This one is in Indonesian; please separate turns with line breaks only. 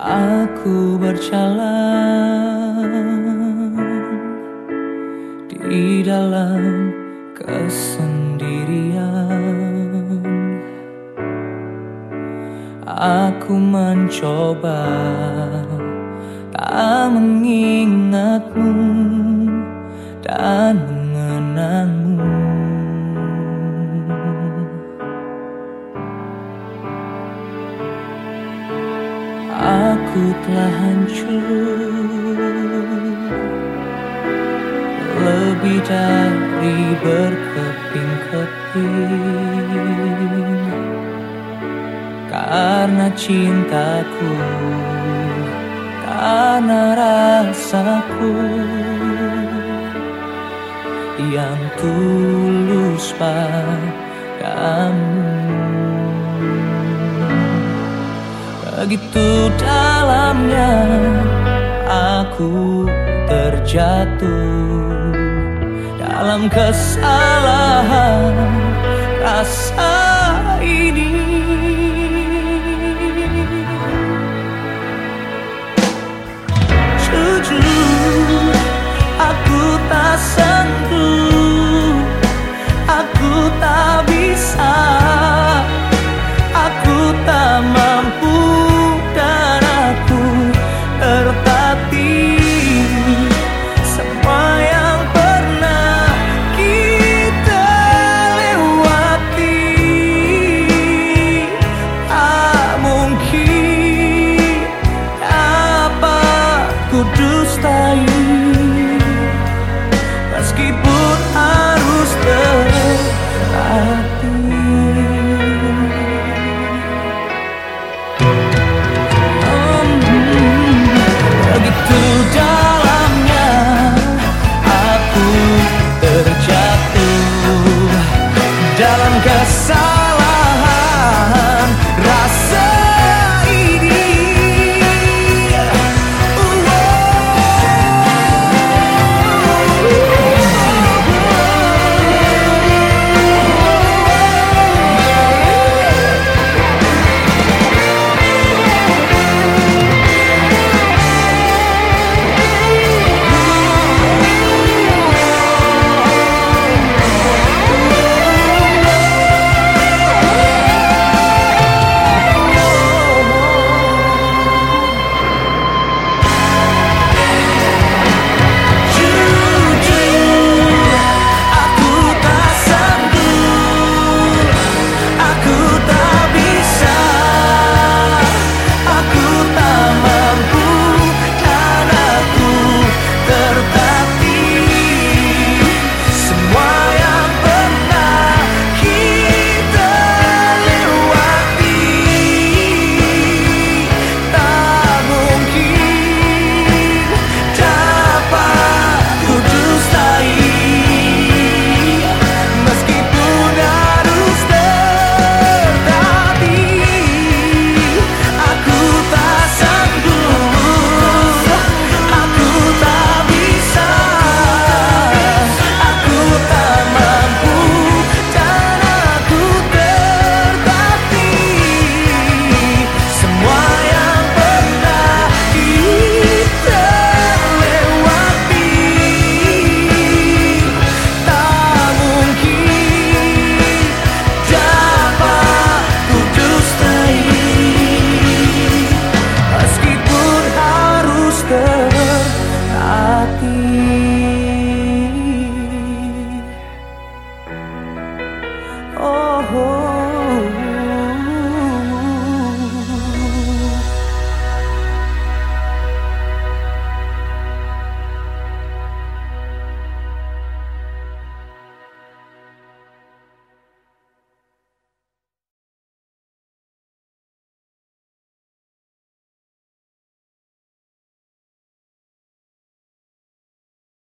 Aku berjalan di dalam kesendirian. Aku mencoba tak mengingatmu dan mengenangmu. Aku telah hancur. Lebih dari berkeping-keping. Karena cintaku Karena rasaku Yang tulus padamu. Begitu dalamnya aku terjatuh dalam kesalahan rasa